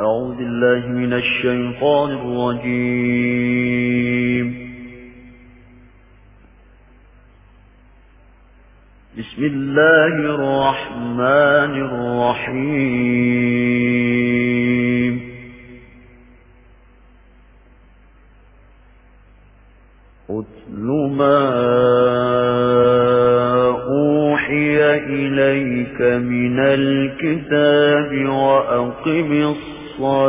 أعوذ بالله من الشيطان الرجيم. بسم الله الرحمن الرحيم. أتل ما أوحي إليك من الكتاب وأقم الصلاة الصلاة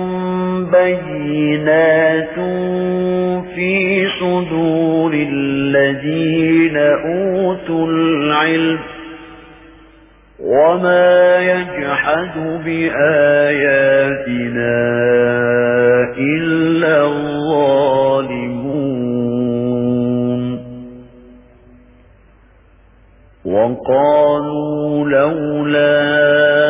بينات في صدور الذين أوتوا العلم وما يجحد بآياتنا إلا الظالمون وقالوا لولا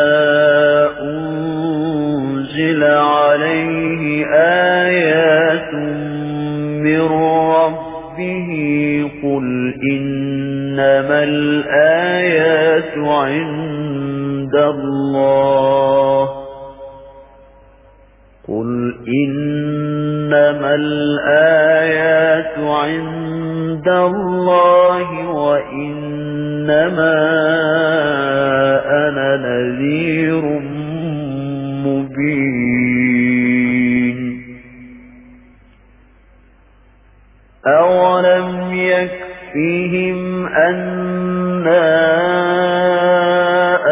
آيات من ربه قل إنما الآيات عند الله قل إنما الآيات عند الله وإنما أنا نذير أولم يكفهم أنا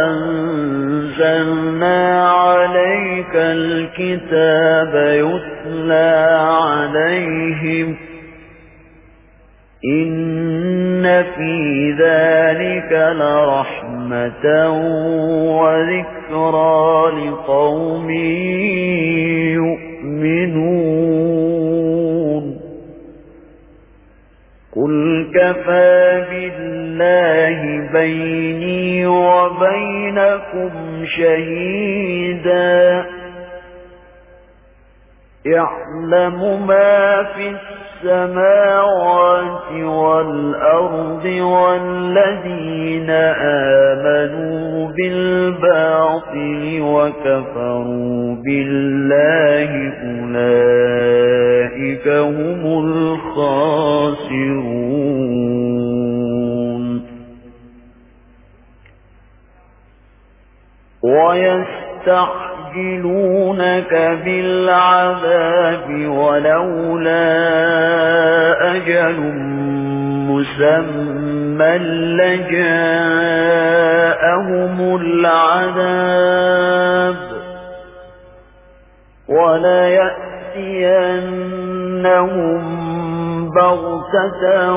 أنزلنا عليك الكتاب يتلى عليهم إن في ذلك لرحمة وذكرى لقوم كفى بالله بيني وبينكم شهيدا يعلم ما في السماوات والأرض والذين آمنوا بالباطل وكفروا بالله أولئك هم الخاسرون ويستحق يستعجلونك بالعذاب ولولا أجل مسمى لجاءهم العذاب وليأتينهم بغتة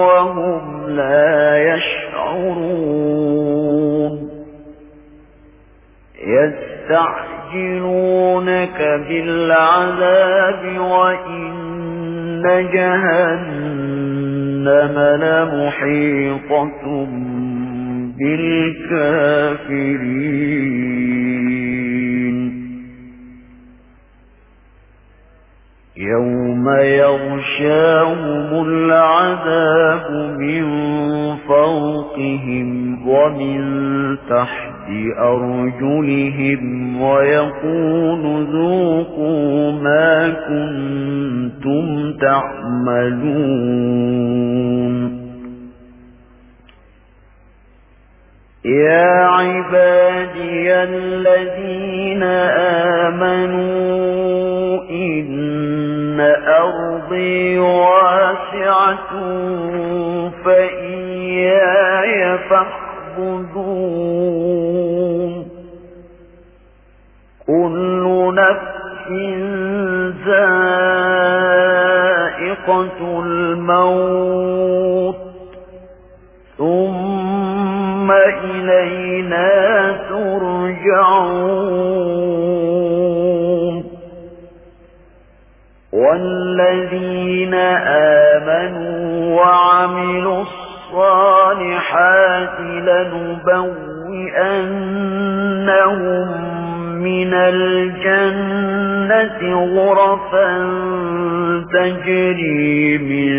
وهم لا يشعرون. يستعجلونك بالعذاب وإن جهنم لمحيطة بالكافرين. يوم يغشاهم العذاب من فوقهم ومن تحت أرجلهم ويقول ذوقوا ما كنتم تعملون يا عبادي الذين آمنوا إن أرضي واسعة فإياي فاعبدون. كل نفس ذائقة الموت. ثم إلينا ترجعون. والذين آمنوا لنبوئنهم من الجنة غرفا تجري من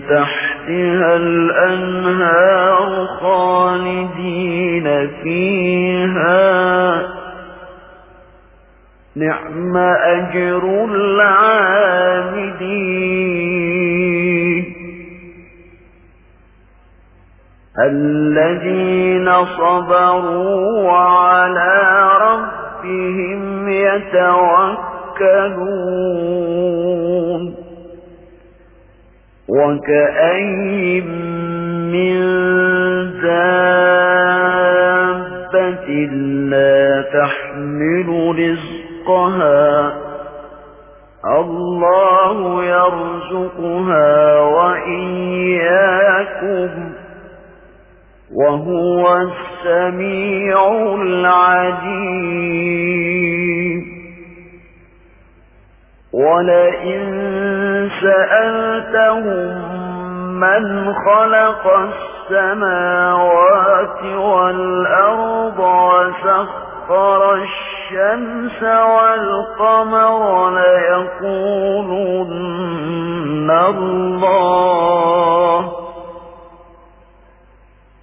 تحتها الأنهار خالدين فيها. نعم أجر العامدين الذين صبروا وعلى ربهم يتوكلون وكأي من دابة لا تحمل رزقها الله يرزقها وإياكم وهو السميع العليم. ولئن سألتهم من خلق السماوات والأرض وسخر الشمس والقمر ليقولن الله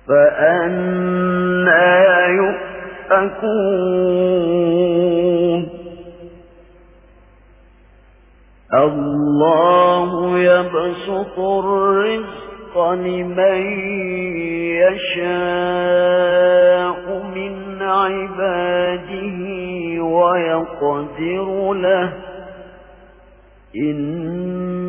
فأنا يؤفكون. الله يبسط الرزق لمن يشاء من عباده ويقدر له. إن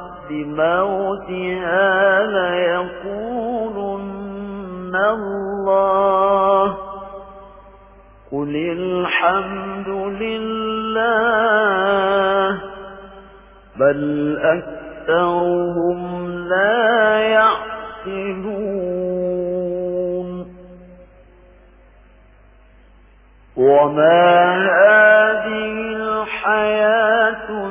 موتها ليقولن الله. قل الحمد لله بل أكثرهم لا يعقلون. وما هذه الحياة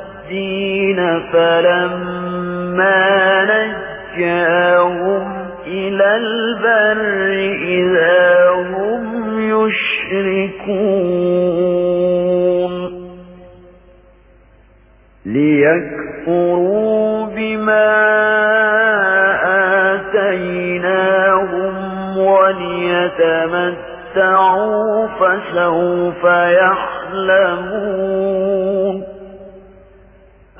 فلما نجاهم إلى البر إذا هم يشركون. ليكفروا بما آتيناهم وليتمتعوا فسوف يحلمون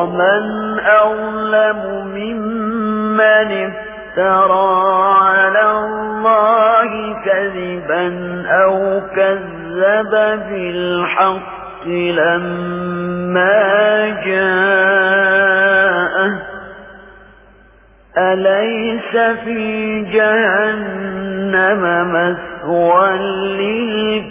ومن أظلم ممن افترى على الله كذبا أو كذب بالحق لما جاءه. أليس في جهنم مثوى للكافرين؟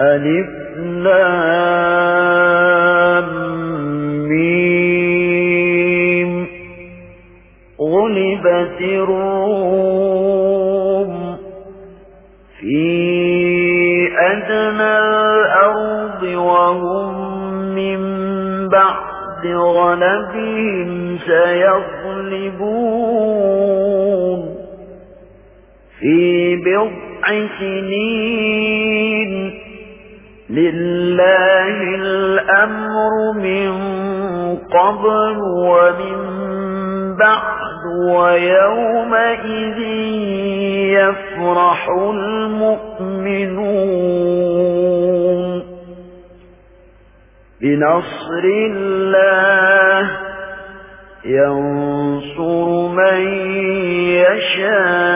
ألف ميم. غلبت الروم في أدنى الأرض وهم من بعد غلبهم سيغلبون في بضع سنين لله الأمر من قبل ومن بعد ويومئذ يفرح المؤمنون. بنصر الله ينصر من يشاء.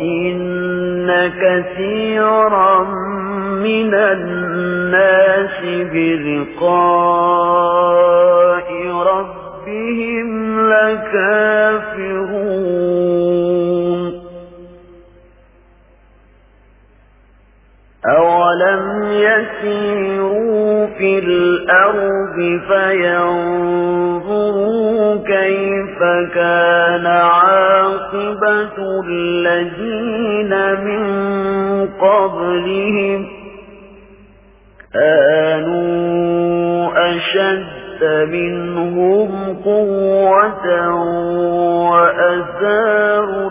وإن كثيرا من الناس بلقاء ربهم لكافرون أولم يسيروا في الأرض فينظروا كيف كان عاقبة الذين من قبلهم كانوا أشد منهم قوة وأثاروا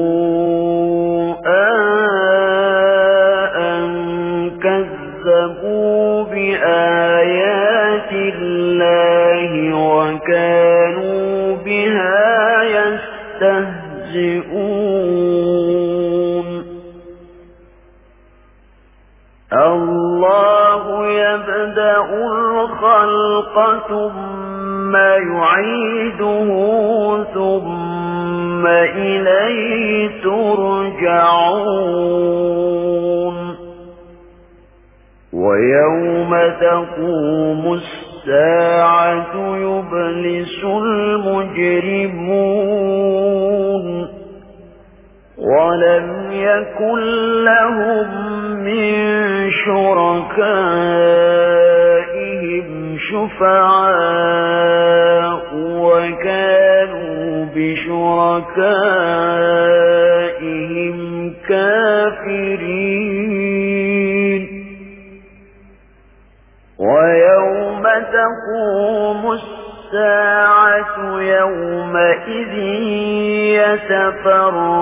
الخلق ثم يعيده ثم إليه ترجعون. ويوم تقوم الساعة يبلس المجرمون. ولم يكن لهم من شركائهم شفعاء وكانوا بشركائهم كافرين. ويوم تقوم الساعة يومئذ يتفرقون.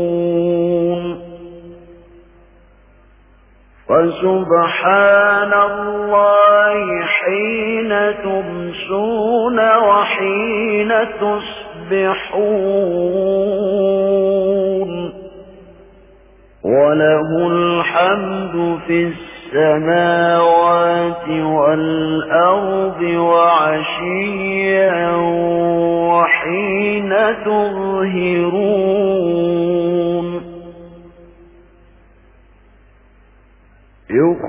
فسبحان الله حين تمسون وحين تصبحون. وله الحمد في السماوات والأرض وعشيا وحين تظهرون.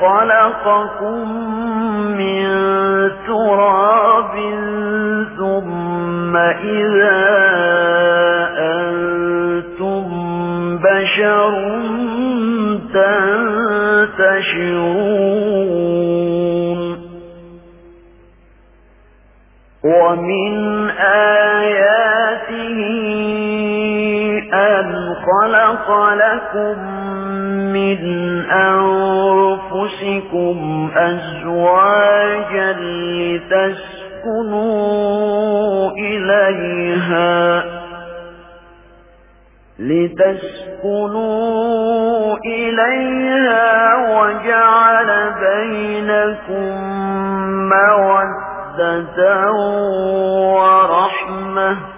خلقكم من تراب ثم إذا أنتم بشر تنتشرون. ومن آياته أن خلق لكم من أنفسكم أزواجا لتسكنوا إليها لتسكنوا إليها وجعل بينكم مودة ورحمة.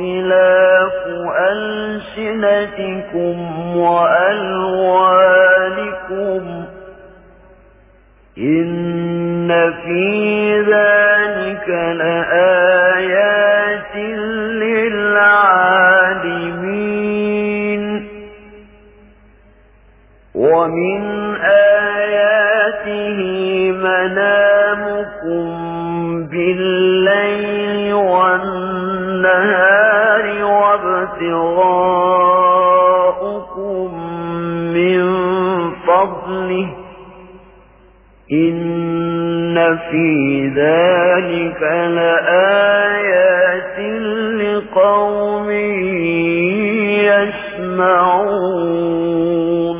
واختلاف ألسنتكم وألوانكم إن في ذلك لآيات فضله. إن في ذلك لآيات لقوم يسمعون.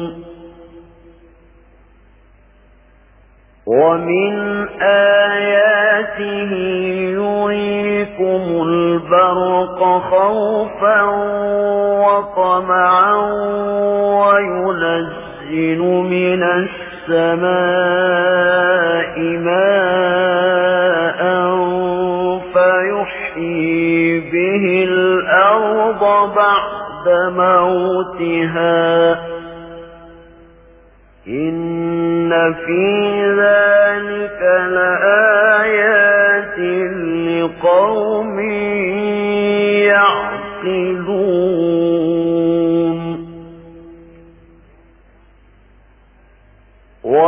ومن آياته يريكم البرق خوفا وطمعا وينزل من السماء ماء فيحيي به الأرض بعد موتها إن في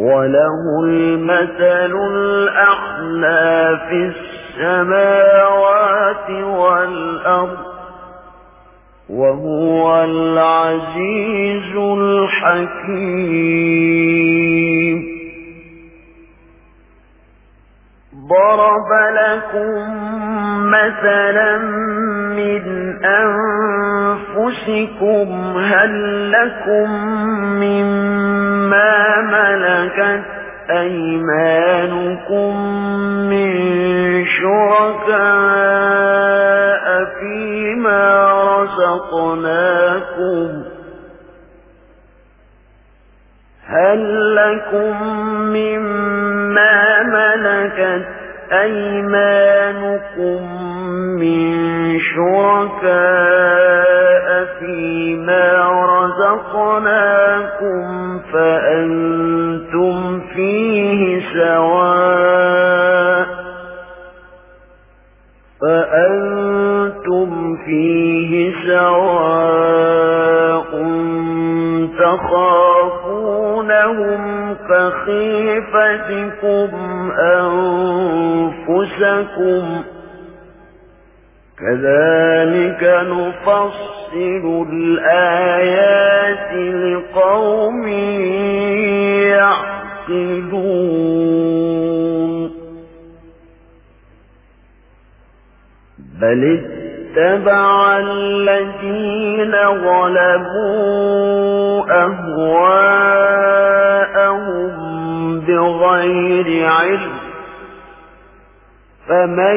وله المثل الأعلى في السماوات والأرض وهو العزيز الحكيم. ضرب لكم مثلا من أنفسكم هل لكم مما ملكت أيمانكم من شركاء فيما رزقناكم هل لكم مما ملكت أيمانكم من شركاء رزقناكم فأنتم فيه سواء فأنتم فيه سواء تخافونهم كخيفتكم أنفسكم كذلك نفصل الآيات لقوم يعقلون. بل اتبع الذين ظلموا أهواءهم بغير علم. فمن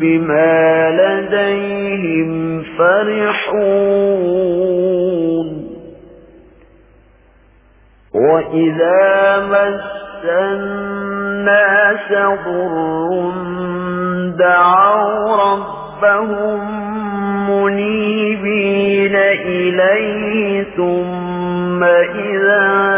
بما لديهم فرحون وإذا مس الناس ضر دعوا ربهم منيبين إليه ثم إذا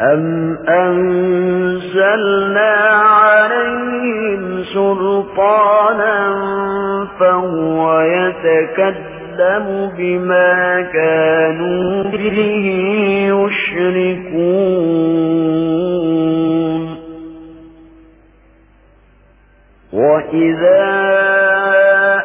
أم أنزلنا عليهم سلطانا فهو يتكلم بما كانوا به يشركون وإذا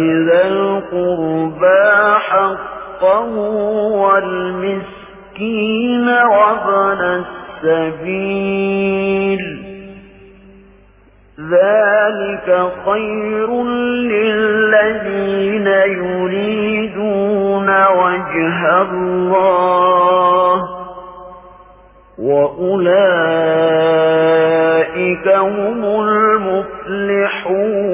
ذا القربى حقه والمسكين وابن السبيل ذلك خير للذين يريدون وجه الله وأولئك أولئك هم المفلحون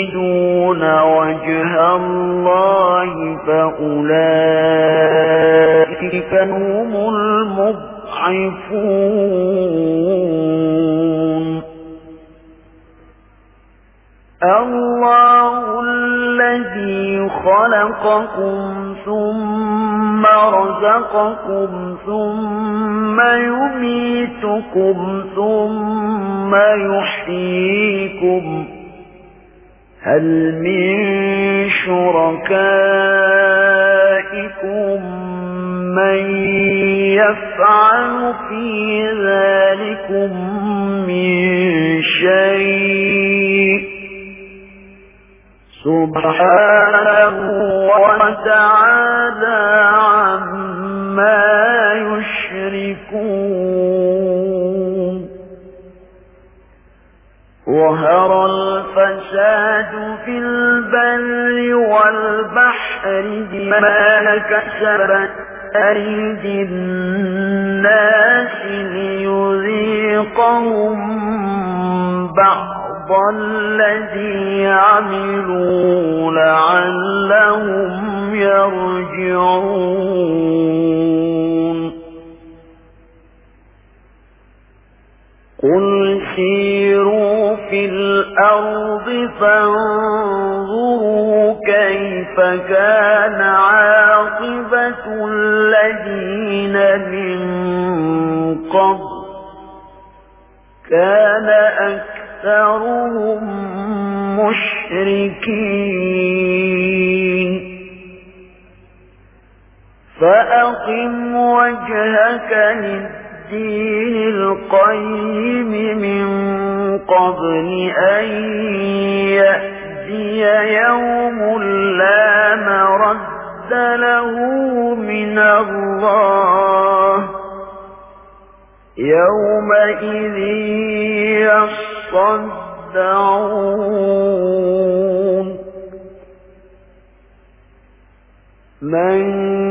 تريدون وجه الله فأولئك هم المضعفون. الله الذي خلقكم ثم رزقكم ثم يميتكم ثم يحييكم هل من شركائكم من يفعل في ذلكم من شيء؟ سبحانه وتعالى عما يشركون. ظهر الفساد في البر والبحر بما كسبت أيدي الناس ليذيقهم بعض الذي عملوا لعلهم يرجعون. قل سيروا في الأرض فانظروا كيف كان عاقبة الذين من قبل كان أكثرهم مشركين فأقم وجهك للدين الدين القيم من قبل أن يأتي يوم لا مرد له من الله. يومئذ يصدعون. من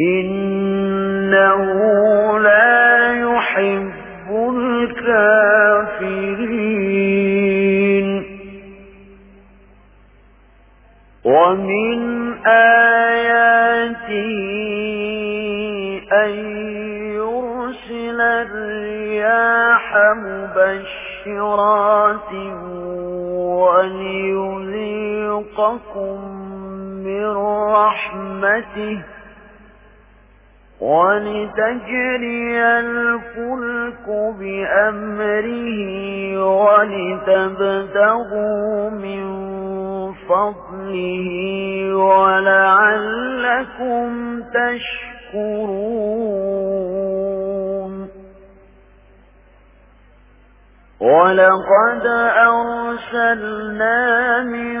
إنه لا يحب الكافرين ومن آياته أن يرسل الرياح مبشرات وليذيقكم من رحمته ولتجري الفلك بأمره ولتبتغوا من فضله ولعلكم تشكرون. ولقد أرسلنا من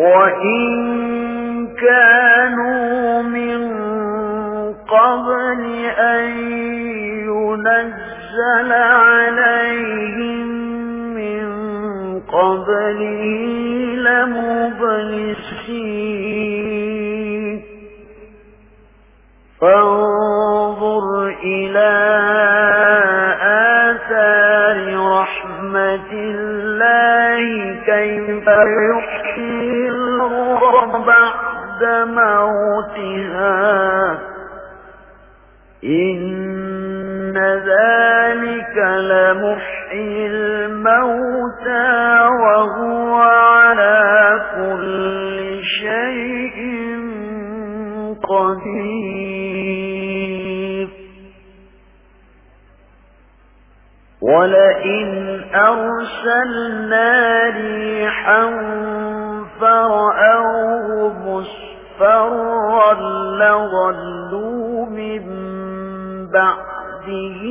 وإن كانوا من قبل أن ينزل عليهم من قبله لمبلسين فانظر إلى آثار رحمة الله كيف الأرض بعد موتها. إن ذلك لمحيي الموتى وهو على كل شيء قدير. ولئن أرسلنا ريحا فرأوه مصفرا لظلوا من بعده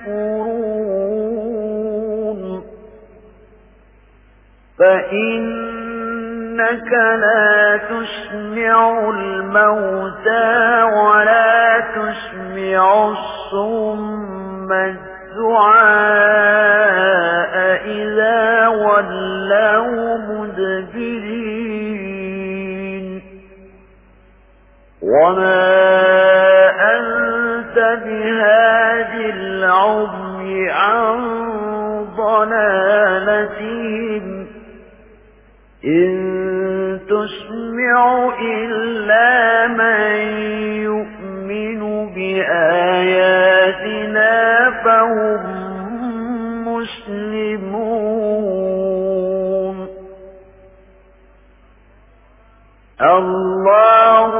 يكفرون فإنك لا تسمع الموتى ولا تسمع الصم الدعاء إذا ولوا مدبرين وما أنت بهاد العمي عن ضلالتهم إن تسمع إلا من يؤمن بآياتنا فهم مسلمون. الله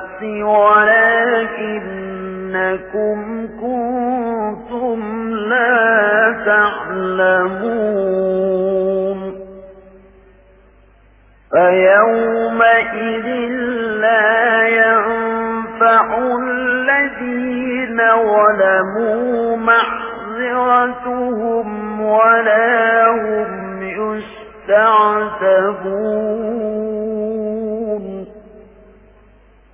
ولكنكم كنتم لا تعلمون. فيومئذ لا ينفع الذين ظلموا معذرتهم ولا هم يستعتبون.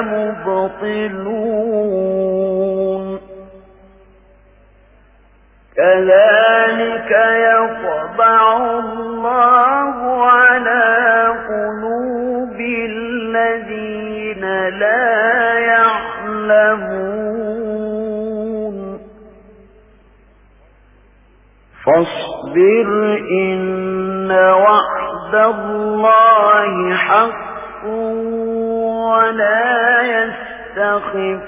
مبطلون. كذلك يطبع الله على قلوب الذين لا يعلمون. فاصبر إن وعد الله حق. ولا يستخفنك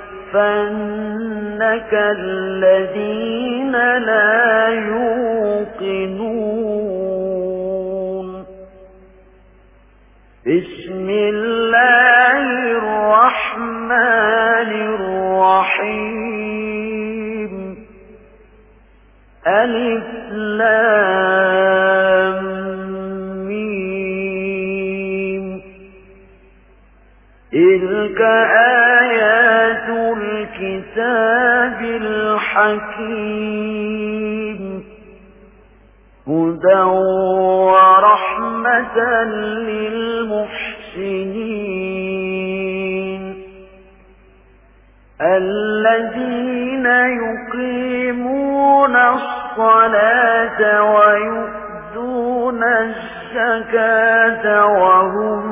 الذين لا يوقنون. بسم الله تلك آيات الكتاب الحكيم. هدى ورحمة للمحسنين. الذين يقيمون الصلاة ويؤدون الزكاة وهم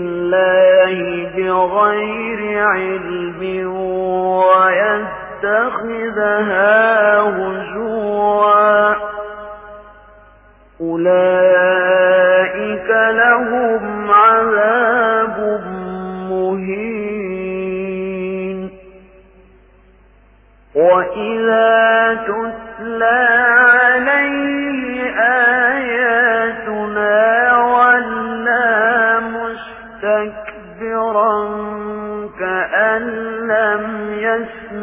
بغير علم ويتخذها هزوا. أولئك لهم عذاب وإذا تتلى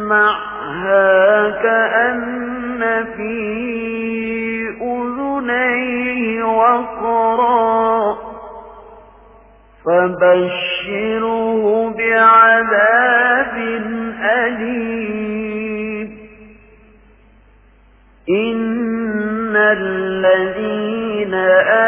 يسمعها كأن في أذنيه وقرا فبشره بعذاب أليم. إن الذين آمنوا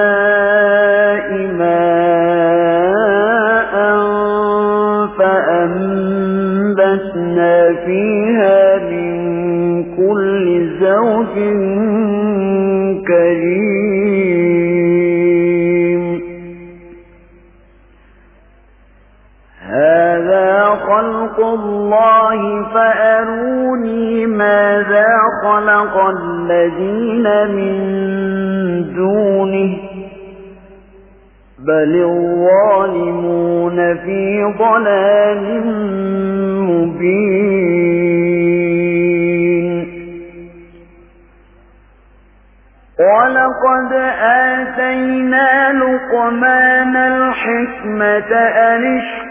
السماء ماء فأنبتنا فيها من كل زوج كريم خلق الله فأروني ماذا خلق الذين من دونه بل الظالمون في ضلال مبين. ولقد آتينا لقمان الحكمة أن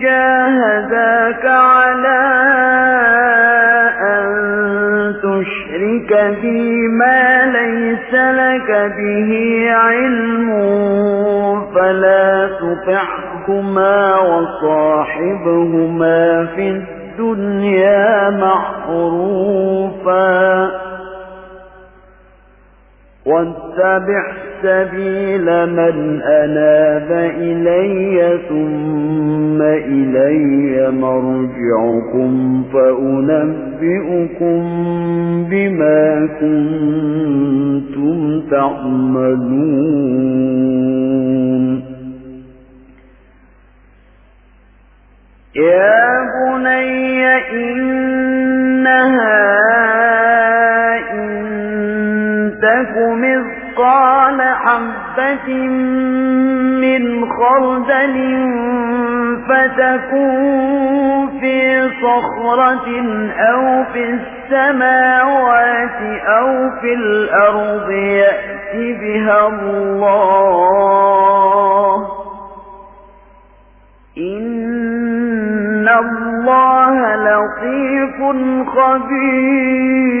جاهداك على أن تشرك بي ما ليس لك به علم فلا تطعهما وصاحبهما في الدنيا معروفا. واتبع سبيل من أناب إلي ثم إلي مرجعكم فأنبئكم بما كنتم تعملون. يا بني إنها إن تك مثقال حبة من خردل فتكون في صخرة أو في السماوات أو في الأرض يأت بها الله. إن الله لطيف خبير.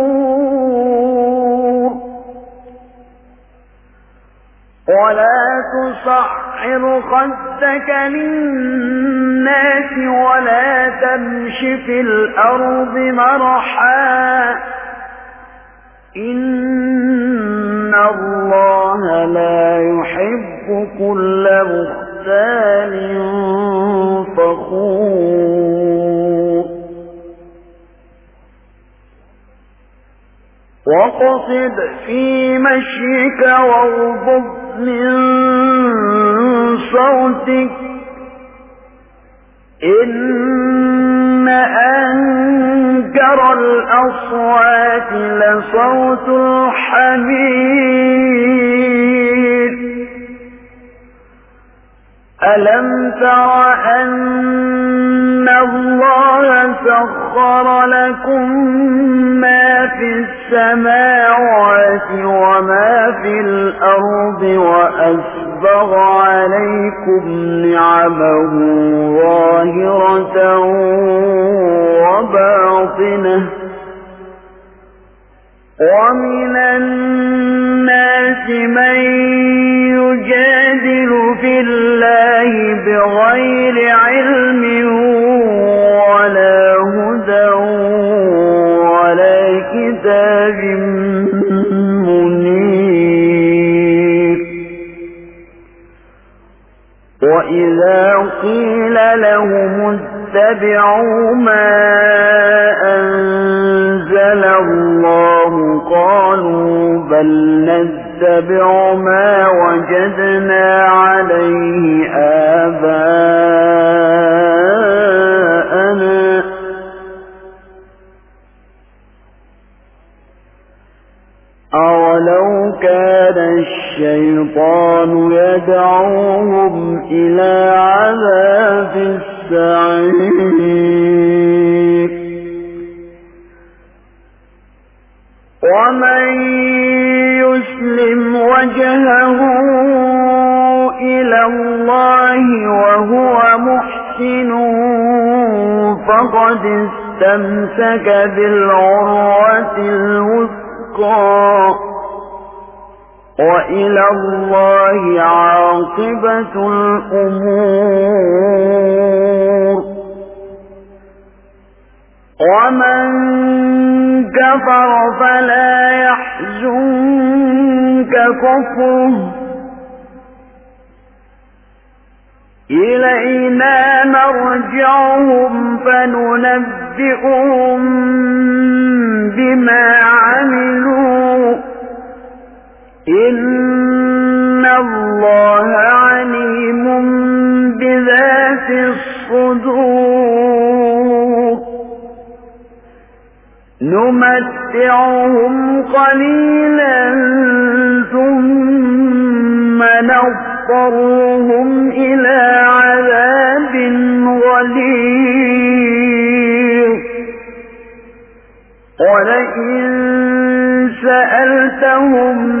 ولا تصحر خدك للناس ولا تمش في الأرض مرحا. إن الله لا يحب كل مختال فخور. وقصد في مشيك واغضب من صوتك. إن أنكر الأصوات لصوت الحميد. ألم تر أن الله سخر لكم ما في السماوات وما في الأرض وأسبغ عليكم نعمه ظاهرة وباطنة ومن الناس من يجادل في الله بغير علم وإذا قيل لهم اتبعوا ما أنزل الله قالوا بل نتبع ما وجدنا عليه آباءنا أولو كان الشيطان يدعوهم إلى عذاب السعير. ومن يسلم وجهه إلى الله وهو محسن فقد استمسك بالعروة الوثقى. وإلى الله عاقبة الأمور. ومن كفر فلا يحزنك كفره. إلينا مرجعهم فننبئهم بما عملوا. إن الله عليم بذات الصدور. نمتعهم قليلا ثم نضطرهم إلى عذاب غليظ. ولئن سألتهم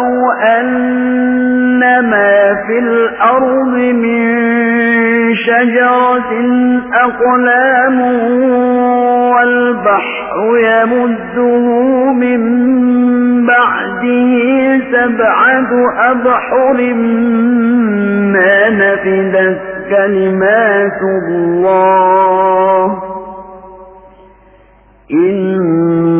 ولو أن ما في الأرض من شجرة أقلام والبحر يمده من بعده سبعة أبحر ما نفدت كلمات الله إن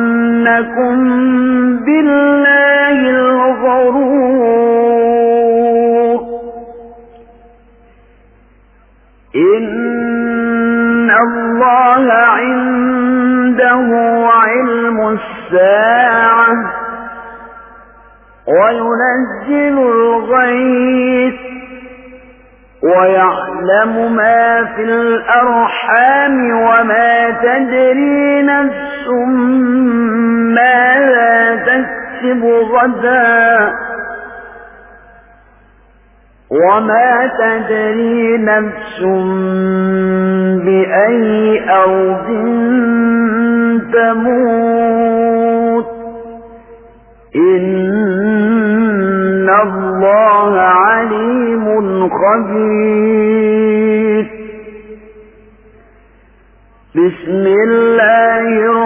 بالله الغرور. إن الله عنده علم الساعة وينزل الغيث ويعلم ما في الأرحام وما تدري نفس ماذا تكسب غدا؟ وما تدري نفس بأي أرض تموت. إن الله عليم خبير. بسم الله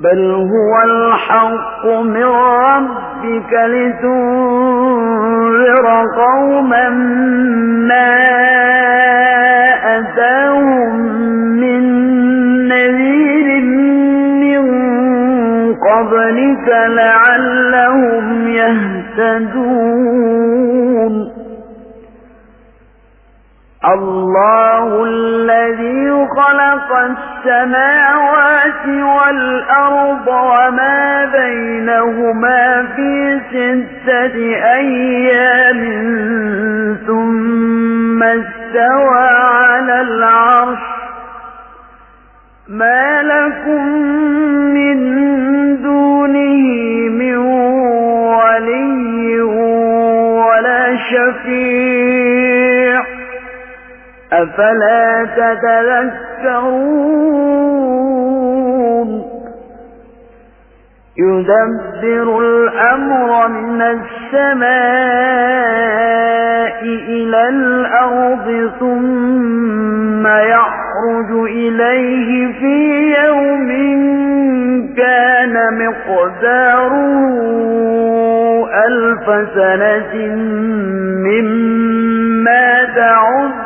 بل هو الحق من ربك لتنذر قوما ما أتاهم من نذير من قبلك لعلهم يهتدون. الله الذي خلق السماوات والأرض وما بينهما في ستة أيام ثم استوى على العرش. ما لكم من أفلا تتذكرون؟ يدبر الأمر من السماء إلى الأرض ثم يخرج إليه في يوم كان مقداره ألف سنة مما تعدون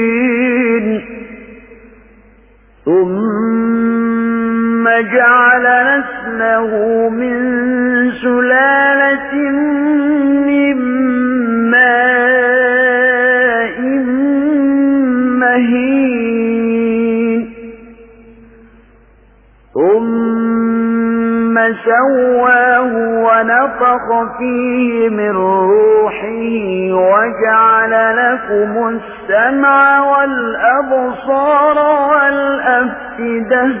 نسله من سلالة من ماء مهين ثم سواه ونفخ فيه من روحه وجعل لكم السمع والأبصار والأفئدة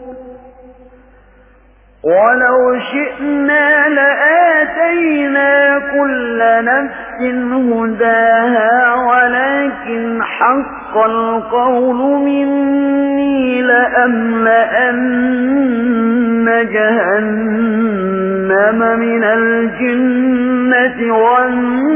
ولو شئنا لآتينا كل نفس هداها ولكن حق القول مني لأملأن جهنم من الجنة والناس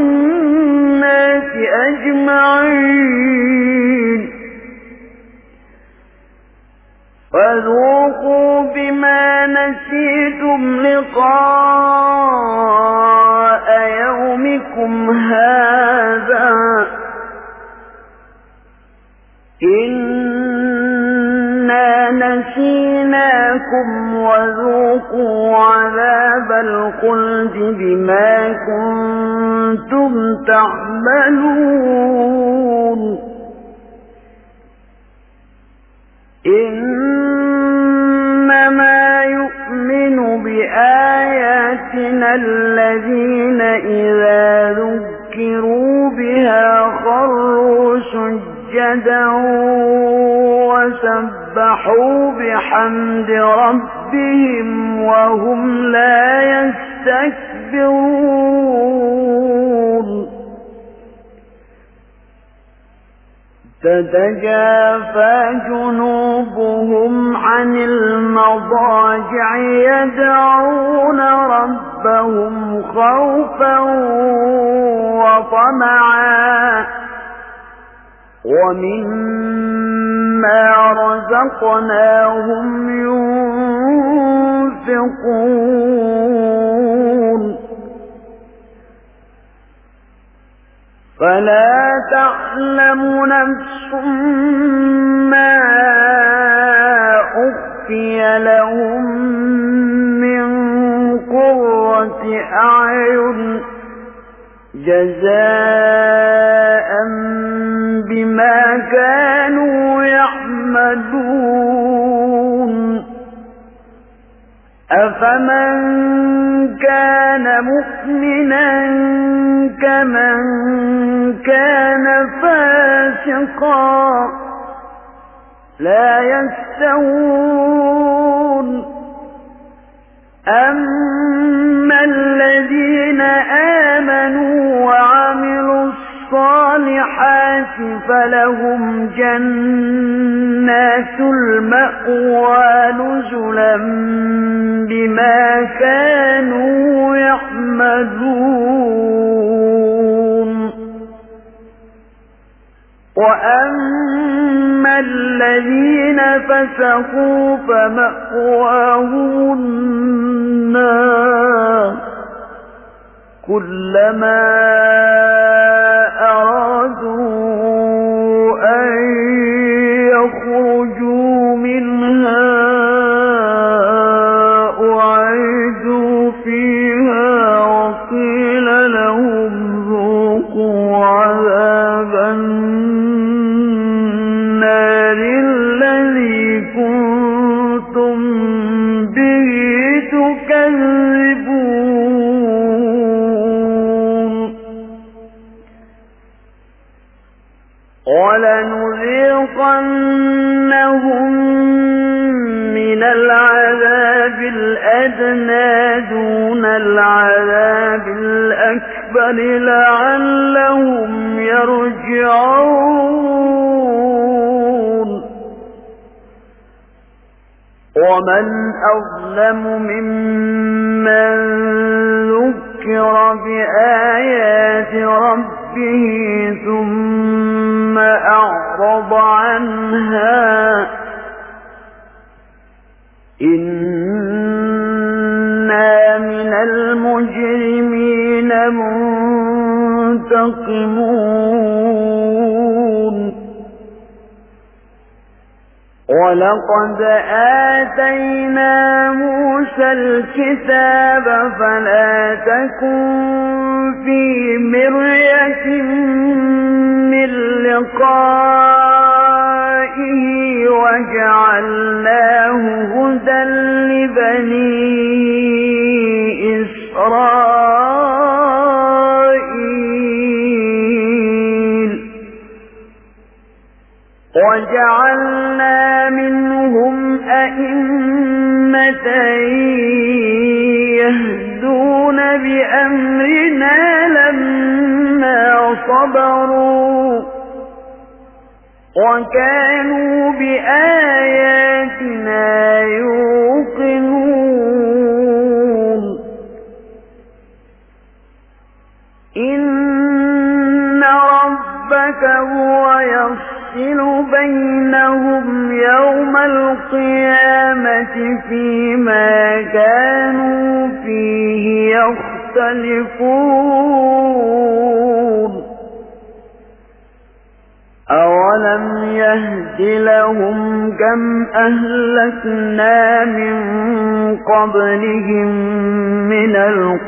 رزقناهم ينفقون فلا تعلم نفس كَذَّبُوا فَمَأْوَاهُمُ النَّارُ كُلَّمَا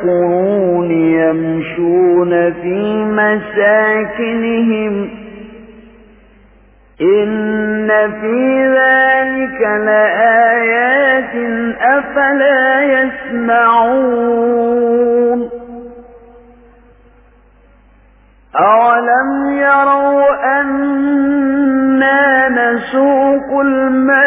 القرون يمشون في مساكنهم. إن في ذلك لآيات أفلا يسمعون. أولم يروا أنا نسوق المال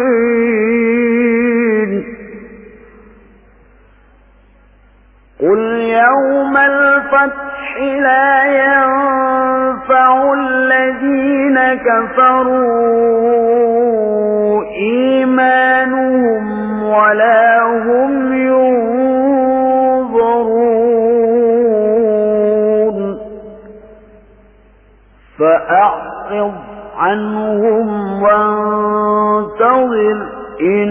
المتقين. قل يوم الفتح لا ينفع الذين كفروا إيمانهم ولا هم ينظرون. فأعرض عنهم وانتظر إن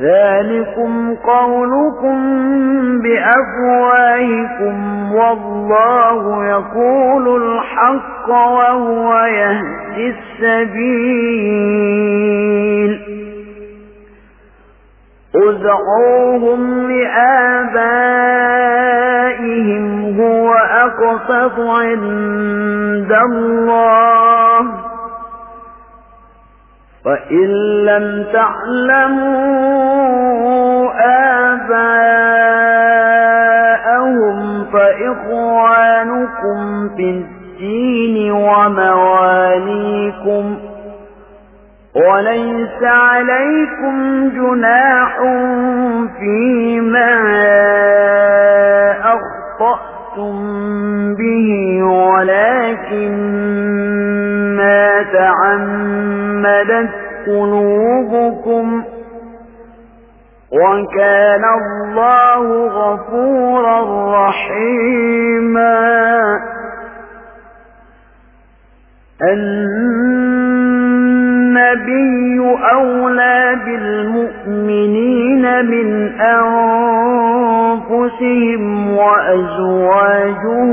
ذلكم قولكم بأفواهكم والله يقول الحق وهو يهدي السبيل ادعوهم لآبائهم هو أقسط عند الله وإن لم تعلموا آباءهم فإخوانكم في الدين ومواليكم وليس عليكم جناح فيما أخطأتم به ولكن ما تعمدت قلوبكم وكان الله غفورا رحيما النبي أولى بالمؤمنين من أنفسهم وأزواجه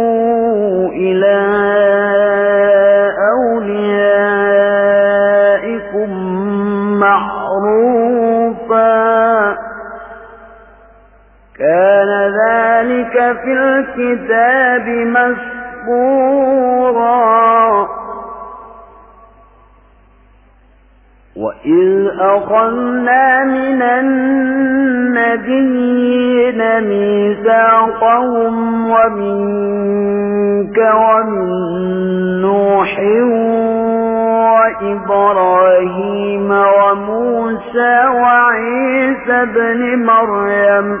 في الكتاب مسطورا. وإذ أخذنا من النبيين ميثاقهم ومنك ومن نوح وإبراهيم وموسى وعيسى بن مريم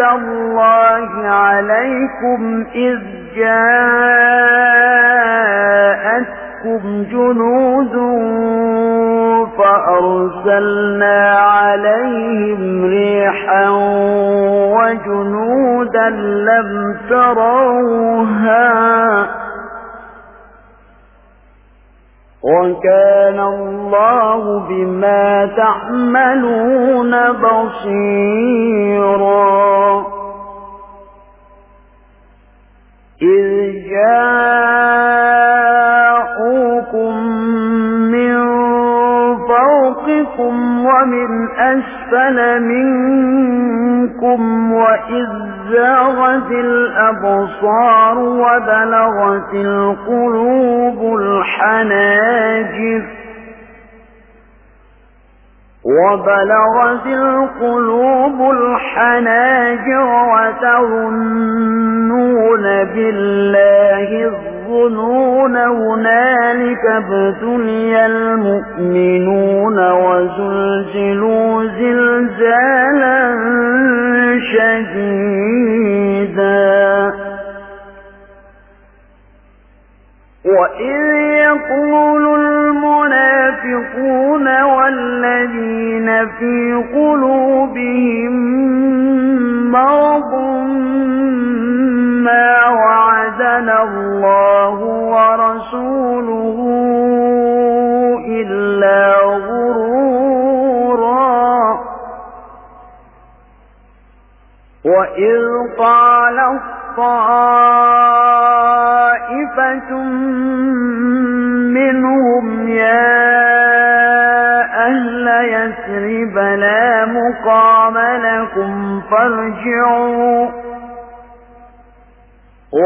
الله عليكم إذ جاءتكم جنود فأرسلنا عليهم ريحا وجنودا لم تروها وكان الله بما تعملون بصيرا. إذ جاءوكم من فوقكم ومن أسفل منكم وإذ زاغت الأبصار وبلغت القلوب الحناجر. وبلغت القلوب الحناجر وتظنون بالله الظنون هنالك ابتلي المؤمنون وزلزلوا زلزالا شديدا وإذ يقول المنافقون والذين في قلوبهم مرض وعدنا الله ورسوله إلا غرورا. وإذ قال الطائفة منهم يا أهل يثرب لا مقام لكم فارجعوا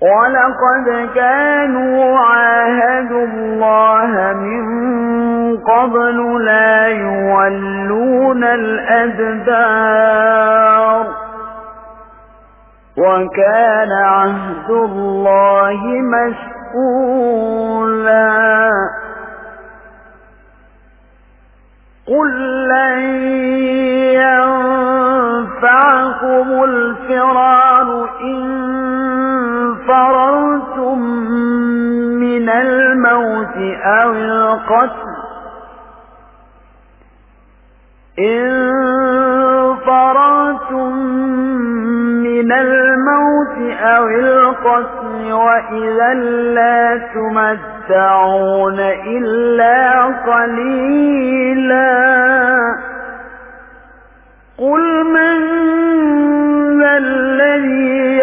ولقد كانوا عاهدوا الله من قبل لا يولون الأدبار وكان عهد الله مسؤولا قل لن ينفعكم الفرار إن فررتم من الموت أو القتل إن فررتم من الموت أو القتل وإذا لا تمتعون إلا قليلا. قل من ذا الذي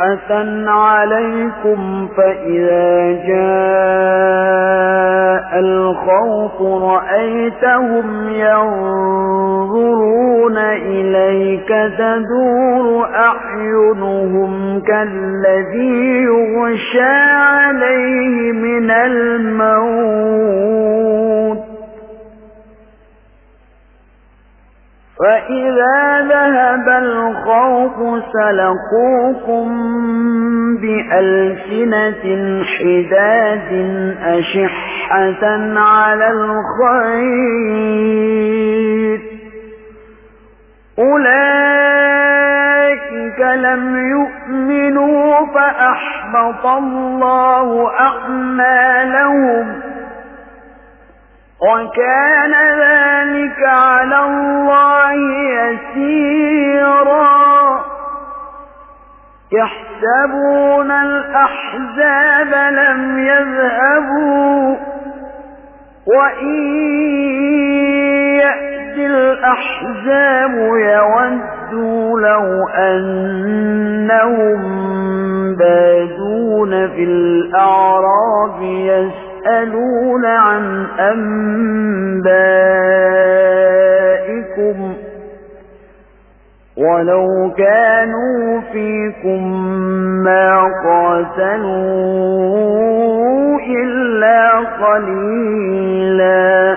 أشحة عليكم فإذا جاء الخوف رأيتهم ينظرون إليك تدور أعينهم كالذي يغشى عليه من الموت فإذا ذهب الخوف سلقوكم بألسنة حداد أشحة على الخير أولئك لم يؤمنوا فأحبوا أحبط الله أعمالهم وكان ذلك على الله يسيرا. يحسبون الأحزاب لم يذهبوا وإن يأتي الأحزاب يودوا لو أنهم بادون في الأعراب يسألون عن أنبائكم ولو كانوا فيكم ما قاتلوا إلا قليلا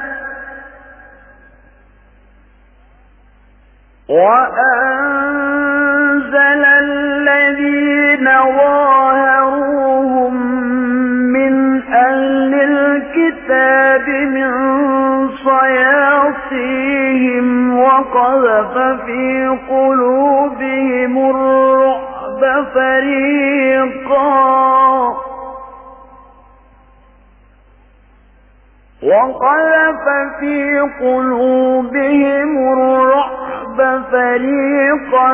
وأنزل الذين ظاهروهم من أهل الكتاب من صياصيهم وقذف في قلوبهم الرعب فريقا. وقذف في قلوبهم الرعب فريقا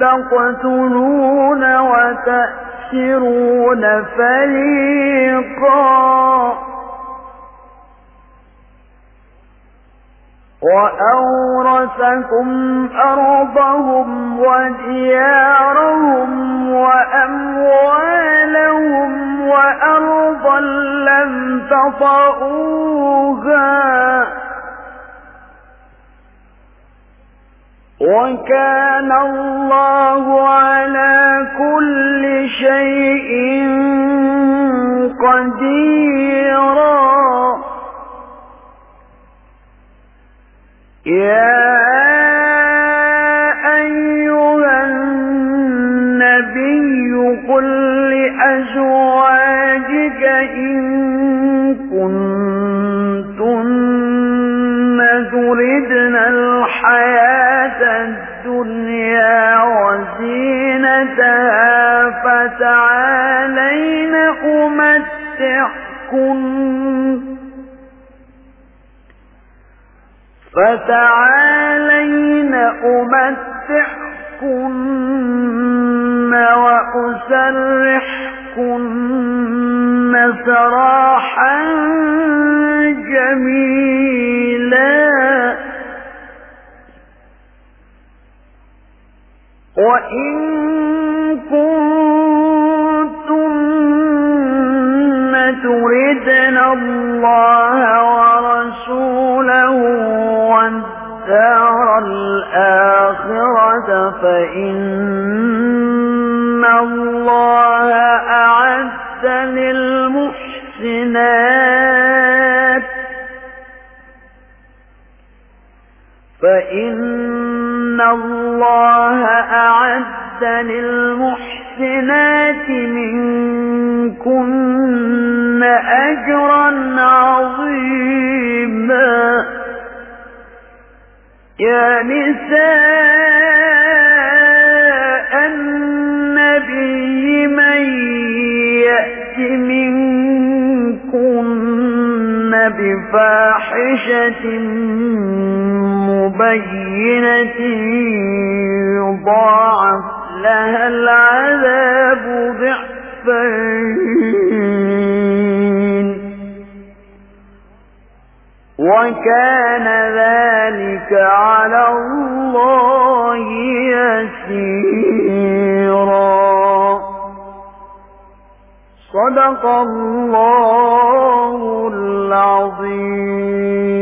تقتلون وتأسرون فريقا. وأورثكم أرضهم وديارهم وأموالهم وأرضا لم تطئوها. وكان الله على كل شيء قديرا. يا أمتعكن فتعالين أمتعكن وأسرحكن سراحا جميلا. وإن كنتن الله ورسوله والدار الآخرة فإن الله أعد للمحسنات فإن الله أعد للمحسنات منكن أجرا عظيما. يا نساء النبي من يأت منكن بفاحشة مبينة يضاعف لها العذاب ضعفين. وكان ذلك على الله يسيرا. صدق الله العظيم.